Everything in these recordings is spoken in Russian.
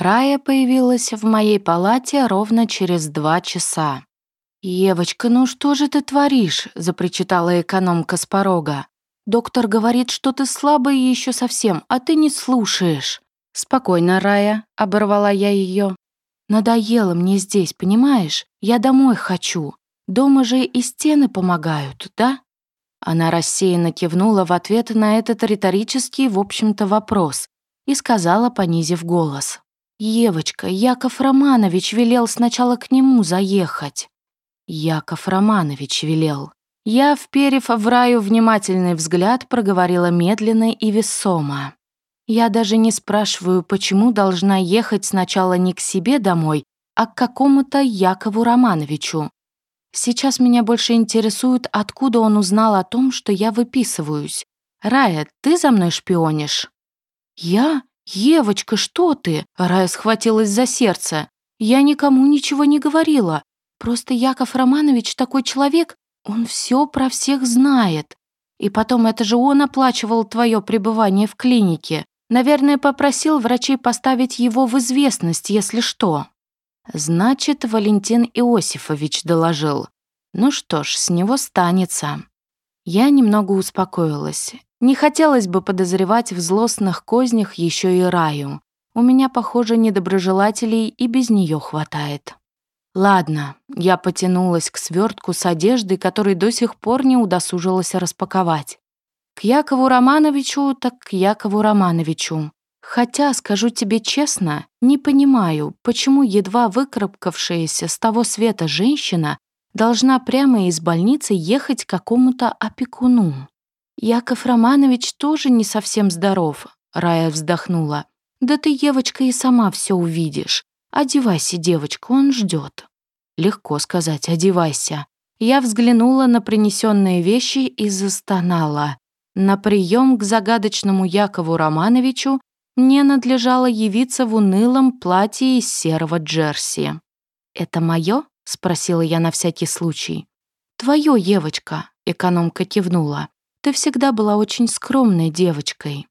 Рая появилась в моей палате ровно через два часа. «Евочка, ну что же ты творишь?» — запричитала экономка с порога. «Доктор говорит, что ты слабая еще совсем, а ты не слушаешь». «Спокойно, Рая», — оборвала я ее. «Надоело мне здесь, понимаешь? Я домой хочу. Дома же и стены помогают, да?» Она рассеянно кивнула в ответ на этот риторический, в общем-то, вопрос и сказала, понизив голос. «Евочка, Яков Романович велел сначала к нему заехать». Яков Романович велел. Я, вперев в раю внимательный взгляд, проговорила медленно и весомо. Я даже не спрашиваю, почему должна ехать сначала не к себе домой, а к какому-то Якову Романовичу. Сейчас меня больше интересует, откуда он узнал о том, что я выписываюсь. «Рая, ты за мной шпионишь?» «Я? Евочка, что ты?» Рая схватилась за сердце. «Я никому ничего не говорила. Просто Яков Романович такой человек, он все про всех знает. И потом, это же он оплачивал твое пребывание в клинике. Наверное, попросил врачей поставить его в известность, если что». Значит, Валентин Иосифович доложил. Ну что ж, с него станется. Я немного успокоилась. Не хотелось бы подозревать в злостных кознях еще и Раю. У меня, похоже, недоброжелателей и без нее хватает. Ладно, я потянулась к свертку с одеждой, который до сих пор не удосужилась распаковать. К Якову Романовичу, так к Якову Романовичу. Хотя, скажу тебе честно, не понимаю, почему едва выкарабкавшаяся с того света женщина должна прямо из больницы ехать к какому-то опекуну. Яков Романович тоже не совсем здоров, Рая вздохнула. Да ты, девочка, и сама все увидишь. Одевайся, девочка, он ждет. Легко сказать, одевайся. Я взглянула на принесенные вещи и застонала. На прием к загадочному Якову Романовичу мне надлежало явиться в унылом платье из серого джерси. «Это мое?» — спросила я на всякий случай. «Твое, Евочка», — экономка кивнула. «Ты всегда была очень скромной девочкой».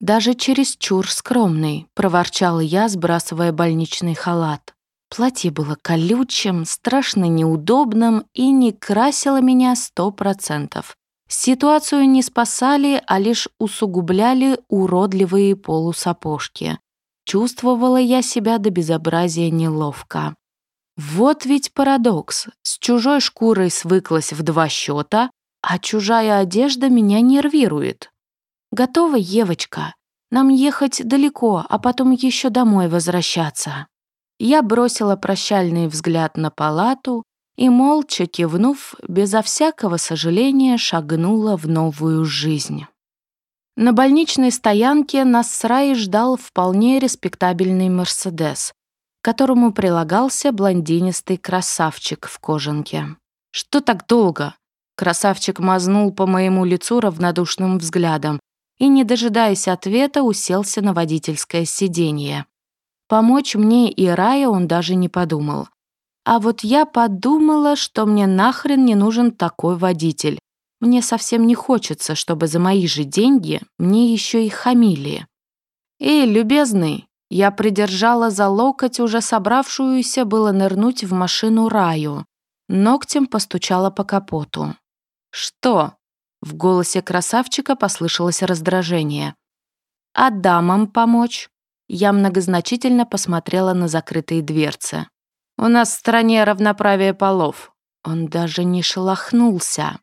«Даже чересчур скромной», — проворчала я, сбрасывая больничный халат. Платье было колючим, страшно неудобным и не красило меня сто процентов. Ситуацию не спасали, а лишь усугубляли уродливые полусапожки. Чувствовала я себя до безобразия неловко. Вот ведь парадокс. С чужой шкурой свыклась в два счета, а чужая одежда меня нервирует. Готова, Евочка? Нам ехать далеко, а потом еще домой возвращаться. Я бросила прощальный взгляд на палату, и, молча кивнув, безо всякого сожаления шагнула в новую жизнь. На больничной стоянке нас с Раей ждал вполне респектабельный «Мерседес», которому прилагался блондинистый красавчик в кожанке. «Что так долго?» Красавчик мазнул по моему лицу равнодушным взглядом и, не дожидаясь ответа, уселся на водительское сиденье. Помочь мне и Рае он даже не подумал. А вот я подумала, что мне нахрен не нужен такой водитель. Мне совсем не хочется, чтобы за мои же деньги мне еще и хамили. «Эй, любезный!» Я придержала за локоть уже собравшуюся было нырнуть в машину Раю. Ногтем постучала по капоту. «Что?» В голосе красавчика послышалось раздражение. «А дамам помочь?» Я многозначительно посмотрела на закрытые дверцы. У нас в стране равноправие полов». Он даже не шелохнулся.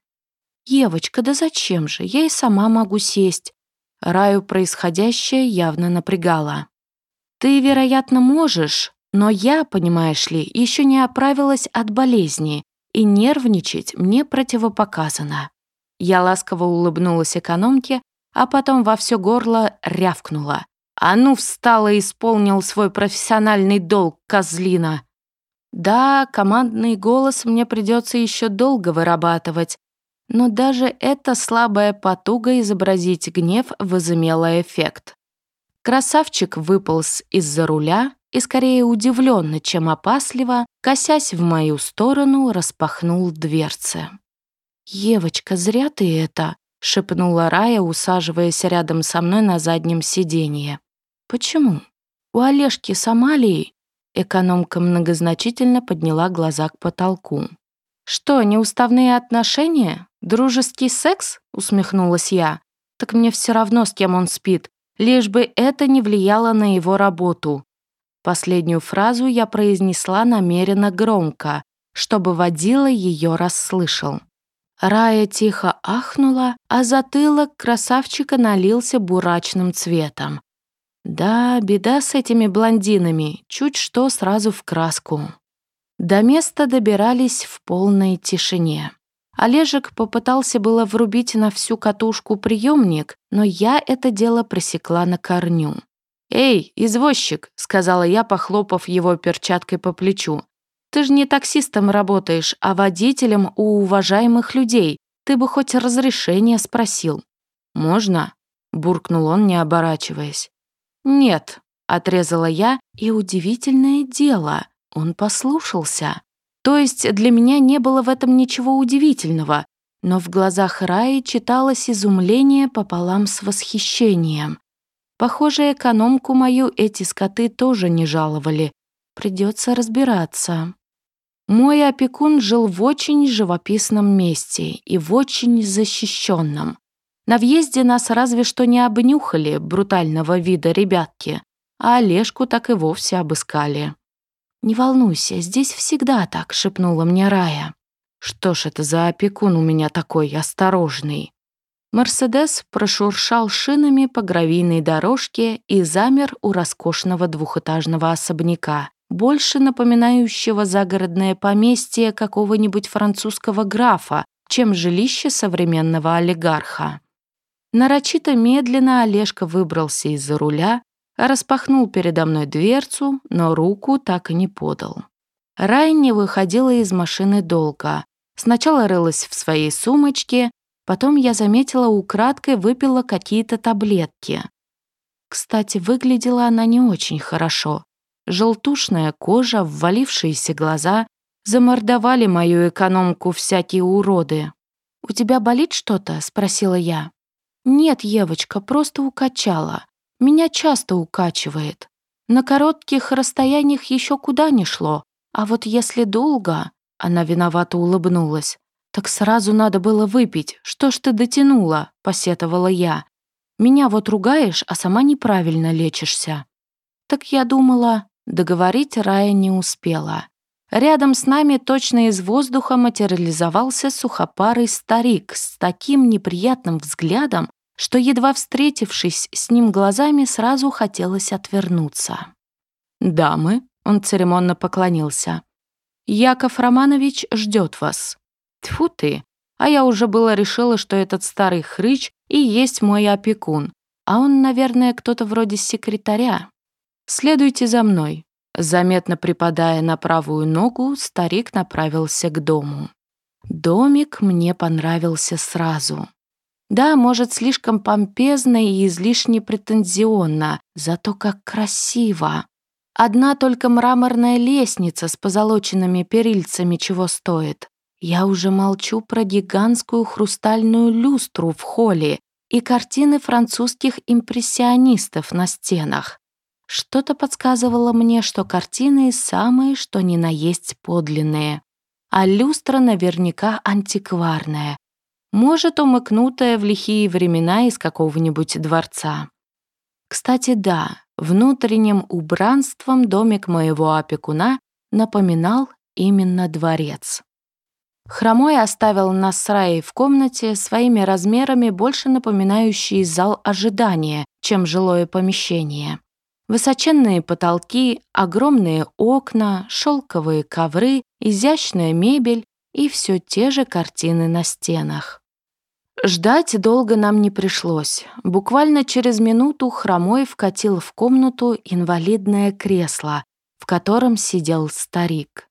«Евочка, да зачем же? Я и сама могу сесть». Раю происходящее явно напрягало. «Ты, вероятно, можешь, но я, понимаешь ли, еще не оправилась от болезни, и нервничать мне противопоказано». Я ласково улыбнулась экономке, а потом во все горло рявкнула. «А ну, встала и исполнил свой профессиональный долг, козлина!» Да, командный голос мне придется еще долго вырабатывать, но даже эта слабая потуга изобразить гнев возымела эффект. Красавчик выполз из-за руля и, скорее удивленно, чем опасливо, косясь в мою сторону, распахнул дверцы. «Евочка, зря ты это!» — шепнула Рая, усаживаясь рядом со мной на заднем сиденье. «Почему?» у Олежки с Амалией?» Экономка многозначительно подняла глаза к потолку. «Что, неуставные отношения? Дружеский секс?» — усмехнулась я. «Так мне все равно, с кем он спит, лишь бы это не влияло на его работу». Последнюю фразу я произнесла намеренно громко, чтобы водила ее расслышал. Рая тихо ахнула, а затылок красавчика налился бурачным цветом. Да, беда с этими блондинами, чуть что сразу в краску. До места добирались в полной тишине. Олежек попытался было врубить на всю катушку приемник, но я это дело пресекла на корню. «Эй, извозчик», — сказала я, похлопав его перчаткой по плечу, ты же не таксистом работаешь, а водителем у уважаемых людей. Ты бы хоть разрешение спросил». «Можно?» — буркнул он, не оборачиваясь. «Нет», — отрезала я, и удивительное дело, он послушался. То есть для меня не было в этом ничего удивительного, но в глазах Раи читалось изумление пополам с восхищением. Похоже, экономку мою эти скоты тоже не жаловали. Придется разбираться. Мой опекун жил в очень живописном месте и в очень защищенном. На въезде нас разве что не обнюхали брутального вида ребятки, а Олежку так и вовсе обыскали. «Не волнуйся, здесь всегда так», — шепнула мне Рая. «Что ж это за опекун у меня такой осторожный?» Мерседес прошуршал шинами по гравийной дорожке и замер у роскошного двухэтажного особняка, больше напоминающего загородное поместье какого-нибудь французского графа, чем жилище современного олигарха. Нарочито медленно Олежка выбрался из-за руля, распахнул передо мной дверцу, но руку так и не подал. Рай не выходила из машины долго. Сначала рылась в своей сумочке, потом я заметила украдкой выпила какие-то таблетки. Кстати, выглядела она не очень хорошо. Желтушная кожа, ввалившиеся глаза замордовали мою экономку всякие уроды. «У тебя болит что-то?» — спросила я. «Нет, Евочка, просто укачала. Меня часто укачивает. На коротких расстояниях еще куда ни шло, а вот если долго...» Она виновато улыбнулась. «Так сразу надо было выпить. Что ж ты дотянула?» — посетовала я. «Меня вот ругаешь, а сама неправильно лечишься». «Так я думала...» Договорить Рая не успела. Рядом с нами точно из воздуха материализовался сухопарый старик с таким неприятным взглядом, что, едва встретившись с ним глазами, сразу хотелось отвернуться. «Дамы», — он церемонно поклонился, — «Яков Романович ждет вас». Тьфу ты, а я уже было решила, что этот старый хрыч и есть мой опекун, а он, наверное, кто-то вроде секретаря. «Следуйте за мной». Заметно припадая на правую ногу, старик направился к дому. Домик мне понравился сразу. Да, может, слишком помпезно и излишне претензионно, зато как красиво. Одна только мраморная лестница с позолоченными перильцами чего стоит. Я уже молчу про гигантскую хрустальную люстру в холле и картины французских импрессионистов на стенах. Что-то подсказывало мне, что картины самые, что ни на есть подлинные. А люстра наверняка антикварная. Может, умыкнутая в лихие времена из какого-нибудь дворца. Кстати, да, внутренним убранством домик моего опекуна напоминал именно дворец. Хромой оставил нас с Раей в комнате, своими размерами больше напоминающий зал ожидания, чем жилое помещение. Высоченные потолки, огромные окна, шелковые ковры, изящная мебель и все те же картины на стенах. Ждать долго нам не пришлось. Буквально через минуту Хромой вкатил в комнату инвалидное кресло, в котором сидел старик.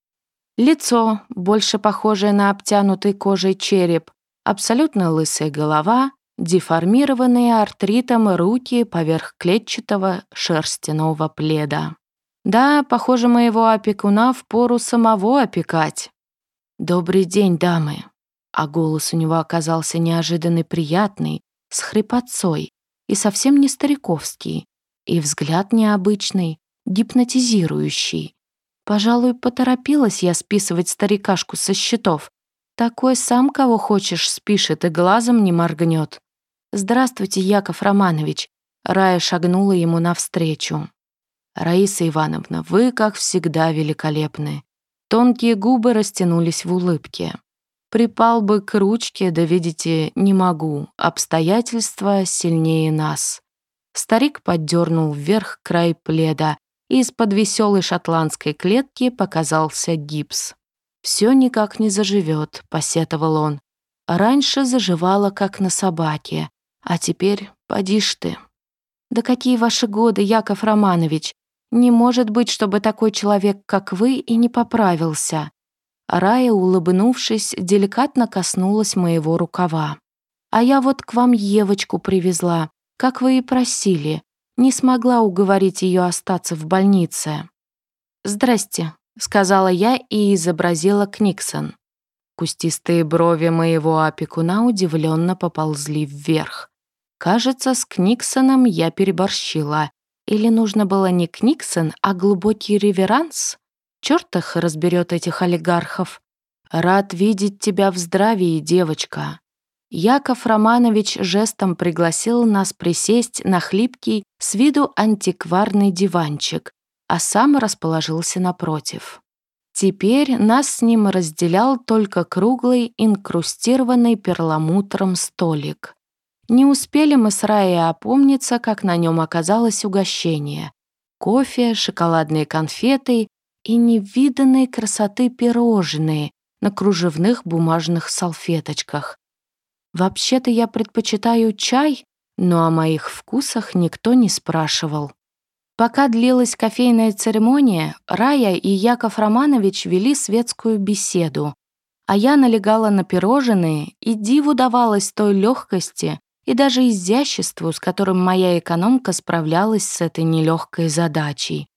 Лицо, больше похожее на обтянутый кожей череп, абсолютно лысая голова, деформированные артритом руки поверх клетчатого шерстяного пледа. Да, похоже, моего опекуна впору самого опекать. «Добрый день, дамы!» А голос у него оказался неожиданно приятный, с хрипотцой, и совсем не стариковский, и взгляд необычный, гипнотизирующий. Пожалуй, поторопилась я списывать старикашку со счетов. Такой сам, кого хочешь, спишет и глазом не моргнет. «Здравствуйте, Яков Романович», — Рая шагнула ему навстречу. «Раиса Ивановна, вы, как всегда, великолепны». Тонкие губы растянулись в улыбке. «Припал бы к ручке, да, видите, не могу. Обстоятельства сильнее нас». Старик поддернул вверх край пледа, из-под веселой шотландской клетки показался гипс. «Все никак не заживет», — посетовал он. «Раньше заживало, как на собаке, а теперь поди ж ты». «Да какие ваши годы, Яков Романович? Не может быть, чтобы такой человек, как вы, и не поправился». Рая, улыбнувшись, деликатно коснулась моего рукава. «А я вот к вам Евочку привезла, как вы и просили не смогла уговорить ее остаться в больнице. «Здрасте», — сказала я и изобразила Книксон. Кустистые брови моего опекуна удивленно поползли вверх. Кажется, с Книксоном я переборщила. Или нужно было не Книксон, а глубокий реверанс? Черт их разберет этих олигархов. Рад видеть тебя в здравии, девочка. Яков Романович жестом пригласил нас присесть на хлипкий, с виду антикварный диванчик, а сам расположился напротив. Теперь нас с ним разделял только круглый, инкрустированный перламутром столик. Не успели мы с Раей опомниться, как на нем оказалось угощение. Кофе, шоколадные конфеты и невиданной красоты пирожные на кружевных бумажных салфеточках, Вообще-то я предпочитаю чай, но о моих вкусах никто не спрашивал. Пока длилась кофейная церемония, Рая и Яков Романович вели светскую беседу, а я налегала на пирожные, и диву давалась той легкости и даже изяществу, с которым моя экономка справлялась с этой нелегкой задачей.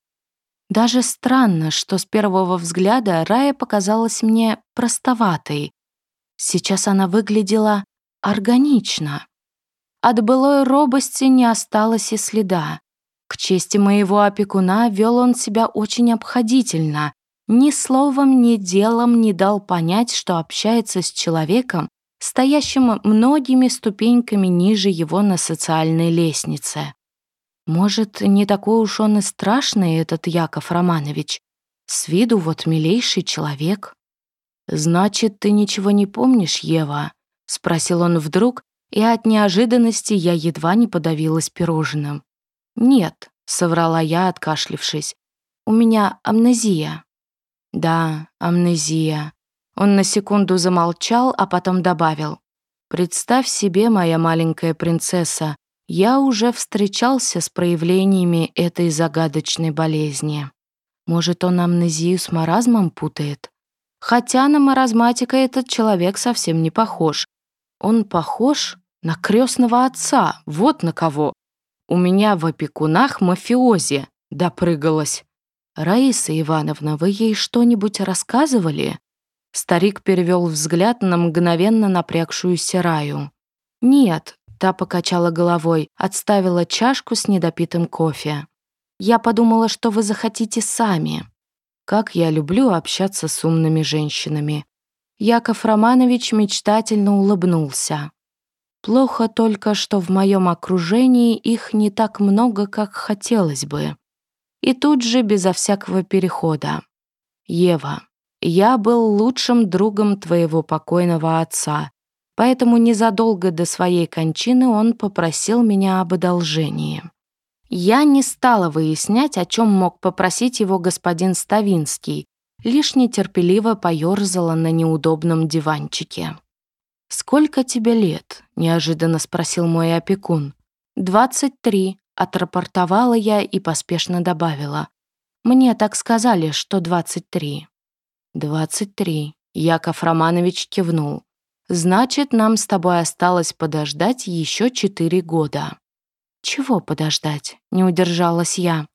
Даже странно, что с первого взгляда Рая показалась мне простоватой. Сейчас она выглядела органично. От былой робости не осталось и следа. К чести моего опекуна вел он себя очень обходительно, ни словом, ни делом не дал понять, что общается с человеком, стоящим многими ступеньками ниже его на социальной лестнице. Может, не такой уж он и страшный, этот Яков Романович. С виду вот милейший человек. «Значит, ты ничего не помнишь, Ева?» — спросил он вдруг, и от неожиданности я едва не подавилась пирожным. «Нет», — соврала я, откашлившись, — «у меня амнезия». «Да, амнезия». Он на секунду замолчал, а потом добавил. «Представь себе, моя маленькая принцесса, я уже встречался с проявлениями этой загадочной болезни. Может, он амнезию с маразмом путает? Хотя на маразматика этот человек совсем не похож, он похож на крестного отца, вот на кого. У меня в опекунах мафиози допрыгалась. Раиса Ивановна, вы ей что-нибудь рассказывали? Старик перевел взгляд на мгновенно напрягшуюся Раю. «Нет», — та покачала головой, отставила чашку с недопитым кофе. «Я подумала, что вы захотите сами. Как я люблю общаться с умными женщинами. Яков Романович мечтательно улыбнулся. Плохо только, что в моем окружении их не так много, как хотелось бы. И тут же, безо всякого перехода. «Ева, я был лучшим другом твоего покойного отца, поэтому незадолго до своей кончины он попросил меня об одолжении». Я не стала выяснять, о чем мог попросить его господин Ставинский, лишь нетерпеливо поёрзала на неудобном диванчике. «Сколько тебе лет?» — неожиданно спросил мой опекун. «Двадцать три», — отрапортовала я и поспешно добавила. «Мне так сказали, что двадцать три». «Двадцать три», — Яков Романович кивнул. «Значит, нам с тобой осталось подождать еще четыре года». «Чего подождать?» — не удержалась я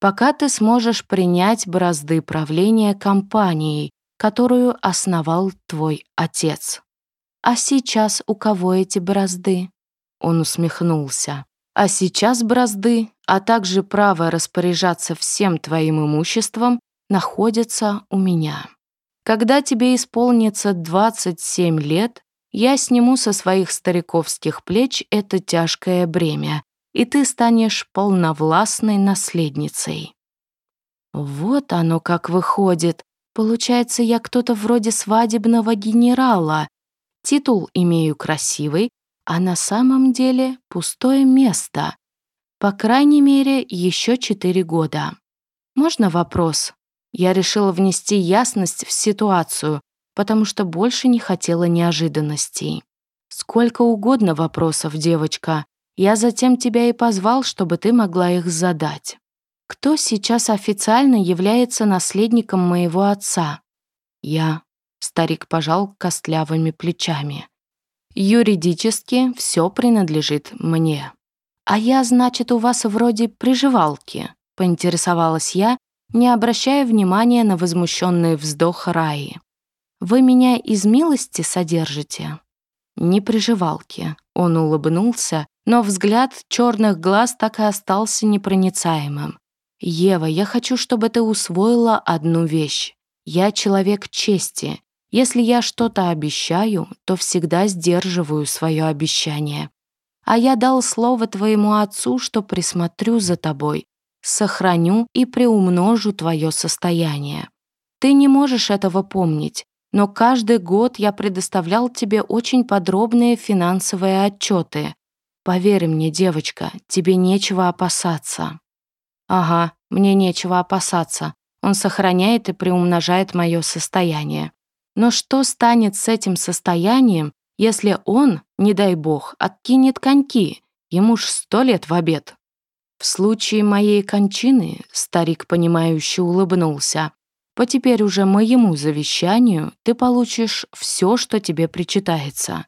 пока ты сможешь принять бразды правления компанией, которую основал твой отец. А сейчас у кого эти бразды?» Он усмехнулся. А сейчас бразды, а также право распоряжаться всем твоим имуществом находятся у меня. Когда тебе исполнится 27 лет, я сниму со своих стариковских плеч это тяжкое бремя, и ты станешь полновластной наследницей. Вот оно как выходит. Получается, я кто-то вроде свадебного генерала. Титул имею красивый, а на самом деле пустое место. По крайней мере, еще четыре года. Можно вопрос? Я решила внести ясность в ситуацию, потому что больше не хотела неожиданностей. Сколько угодно вопросов, девочка. Я затем тебя и позвал, чтобы ты могла их задать. Кто сейчас официально является наследником моего отца? Я. Старик пожал костлявыми плечами. Юридически все принадлежит мне. А я, значит, у вас вроде приживалки, поинтересовалась я, не обращая внимания на возмущенный вздох Раи. Вы меня из милости содержите? Не приживалки. Он улыбнулся, но взгляд черных глаз так и остался непроницаемым. «Ева, я хочу, чтобы ты усвоила одну вещь. Я человек чести. Если я что-то обещаю, то всегда сдерживаю свое обещание. А я дал слово твоему отцу, что присмотрю за тобой, сохраню и приумножу твое состояние. Ты не можешь этого помнить, но каждый год я предоставлял тебе очень подробные финансовые отчеты. Поверь мне, девочка, тебе нечего опасаться». «Ага, мне нечего опасаться. Он сохраняет и приумножает мое состояние. Но что станет с этим состоянием, если он, не дай бог, откинет коньки? Ему ж сто лет в обед». В случае моей кончины старик, понимающе улыбнулся. По теперь уже моему завещанию ты получишь все, что тебе причитается.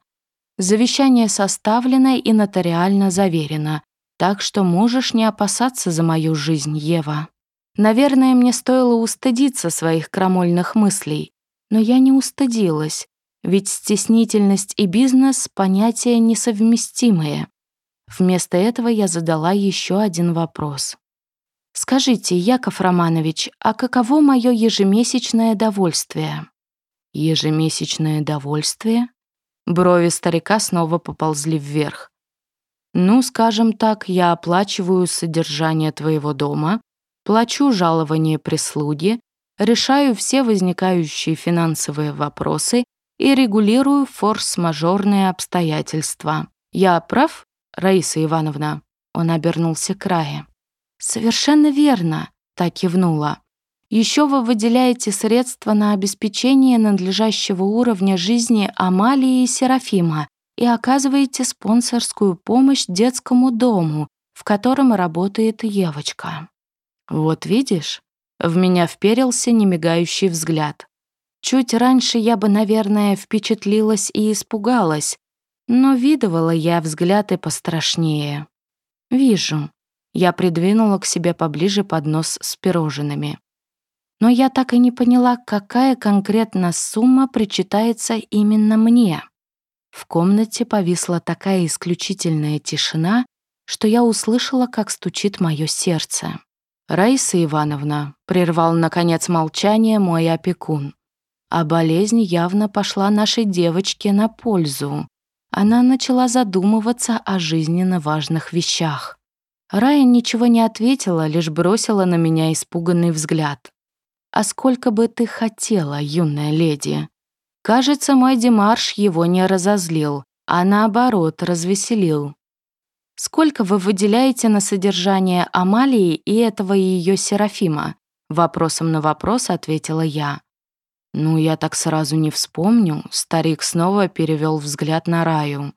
Завещание составлено и нотариально заверено, так что можешь не опасаться за мою жизнь, Ева. Наверное, мне стоило устыдиться своих крамольных мыслей, но я не устыдилась, ведь стеснительность и бизнес — понятия несовместимые. Вместо этого я задала еще один вопрос. Скажите, Яков Романович, а каково мое ежемесячное довольствие? Ежемесячное довольствие? Брови старика снова поползли вверх. Ну, скажем так, я оплачиваю содержание твоего дома, плачу жалование прислуги, решаю все возникающие финансовые вопросы и регулирую форс-мажорные обстоятельства. Я прав, Раиса Ивановна? Он обернулся к Рае. «Совершенно верно», — так кивнула. «Еще вы выделяете средства на обеспечение надлежащего уровня жизни Амалии и Серафима и оказываете спонсорскую помощь детскому дому, в котором работает Евочка». «Вот видишь?» — в меня вперился немигающий взгляд. Чуть раньше я бы, наверное, впечатлилась и испугалась, но видывала я взгляд и пострашнее. «Вижу», я придвинула к себе поближе поднос с пирожными. Но я так и не поняла, какая конкретно сумма причитается именно мне. В комнате повисла такая исключительная тишина, что я услышала, как стучит мое сердце. «Раиса Ивановна», — прервал, наконец, молчание мой опекун. А болезнь явно пошла нашей девочке на пользу. Она начала задумываться о жизненно важных вещах. Рая ничего не ответила, лишь бросила на меня испуганный взгляд. «А сколько бы ты хотела, юная леди?» Кажется, мой демарш его не разозлил, а наоборот, развеселил. «Сколько вы выделяете на содержание Амалии и этого ее Серафима?» Вопросом на вопрос ответила я. «Ну, я так сразу не вспомню», — старик снова перевел взгляд на Раю.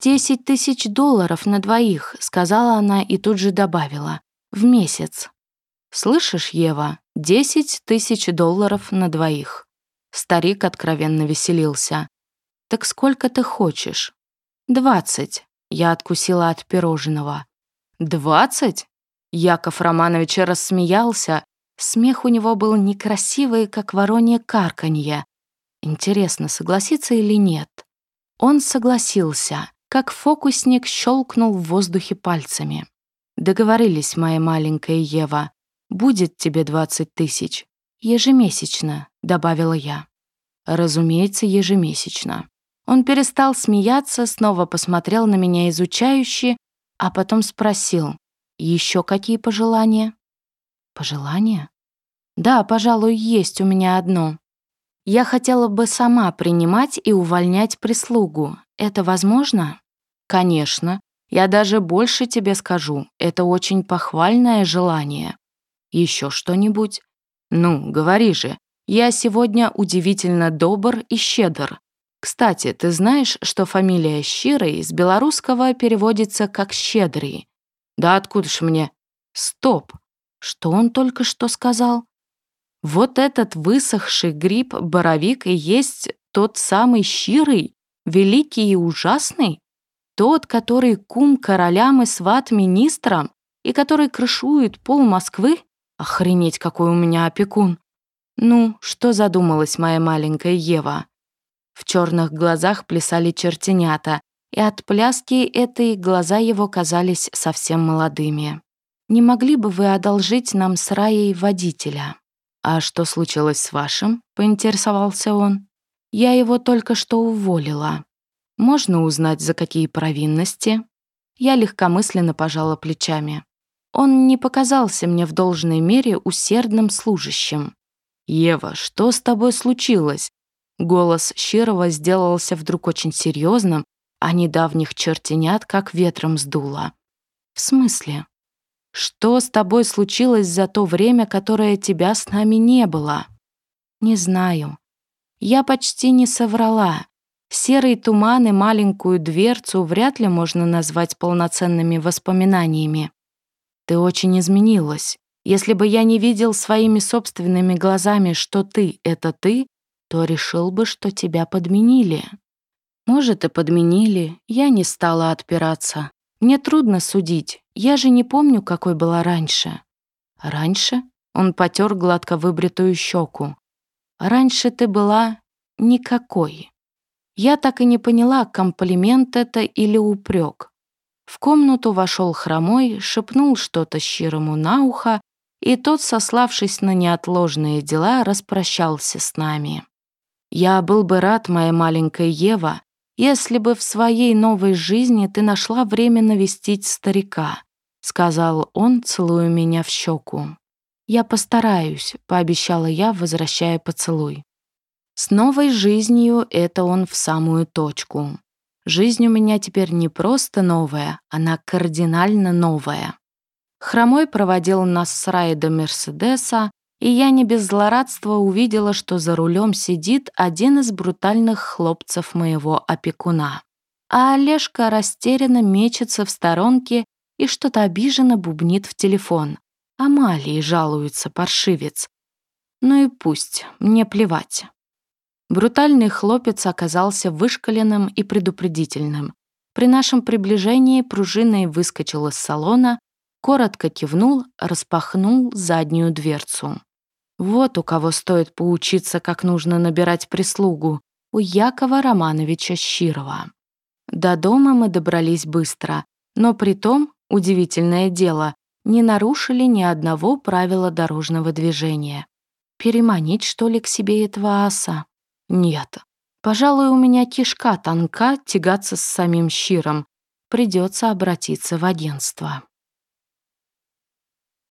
«Десять тысяч долларов на двоих», — сказала она и тут же добавила. «В месяц». «Слышишь, Ева, десять тысяч долларов на двоих». Старик откровенно веселился. «Так сколько ты хочешь?» «Двадцать». Я откусила от пирожного. «Двадцать?» Яков Романович рассмеялся. Смех у него был некрасивый, как воронье карканье. Интересно, согласится или нет? Он согласился. как фокусник щелкнул в воздухе пальцами. «Договорились, моя маленькая Ева. Будет тебе 20 тысяч. Ежемесячно», — добавила я. Разумеется, ежемесячно. Он перестал смеяться, снова посмотрел на меня изучающе, а потом спросил, «Еще какие пожелания?» «Пожелания?» «Да, пожалуй, есть у меня одно. Я хотела бы сама принимать и увольнять прислугу. Это возможно?» «Конечно. Я даже больше тебе скажу. Это очень похвальное желание. Еще что-нибудь? Ну, говори же. Я сегодня удивительно добр и щедр. Кстати, ты знаешь, что фамилия Щирый с белорусского переводится как «щедрый»? Да откуда ж мне? Стоп! Что он только что сказал? Вот этот высохший гриб-боровик и есть тот самый Щирый, великий и ужасный? Тот, который кум королям и сват министрам, и который крышует пол Москвы? Охренеть, какой у меня опекун! Ну, что задумалась моя маленькая Ева? В черных глазах плясали чертенята, и от пляски этой глаза его казались совсем молодыми. «Не могли бы вы одолжить нам с Раей водителя?» «А что случилось с вашим?» — поинтересовался он. «Я его только что уволила. Можно узнать, за какие провинности?» Я легкомысленно пожала плечами. Он не показался мне в должной мере усердным служащим. «Ева, что с тобой случилось?» Голос Щирова сделался вдруг очень серьезным, а недавних чертенят как ветром сдуло. «В смысле? Что с тобой случилось за то время, которое тебя с нами не было?» «Не знаю. Я почти не соврала. Серый туман и маленькую дверцу вряд ли можно назвать полноценными воспоминаниями. Ты очень изменилась. Если бы я не видел своими собственными глазами, что ты — это ты, то решил бы, что тебя подменили. Может, и подменили, я не стала отпираться. Мне трудно судить, я же не помню, какой была раньше. Раньше? Он потер гладко выбритую щеку. Раньше ты была никакой. Я так и не поняла, комплимент это или упрек. В комнату вошел хромой, шепнул что-то щирому на ухо, и тот, сославшись на неотложные дела, распрощался с нами. Я был бы рад, моя маленькая Ева, если бы в своей новой жизни ты нашла время навестить старика», сказал он, целуя меня в щеку. «Я постараюсь», — пообещала я, возвращая поцелуй. С новой жизнью это он в самую точку. Жизнь у меня теперь не просто новая, она кардинально новая. Хромой проводил нас с Рай до Мерседеса, и я не без злорадства увидела, что за рулем сидит один из брутальных хлопцев моего опекуна. А Олежка растерянно мечется в сторонке и что-то обиженно бубнит в телефон. Амалии жалуется паршивец. Ну и пусть, мне плевать. Брутальный хлопец оказался вышкаленным и предупредительным. При нашем приближении пружиной выскочил из салона, коротко кивнул, распахнул заднюю дверцу. Вот у кого стоит поучиться, как нужно набирать прислугу, у Якова Романовича Щирова. До дома мы добрались быстро, но при том, удивительное дело, не нарушили ни одного правила дорожного движения. Переманить, что ли, к себе этого аса? Нет. Пожалуй, у меня кишка тонка тягаться с самим Щиром. Придется обратиться в агентство.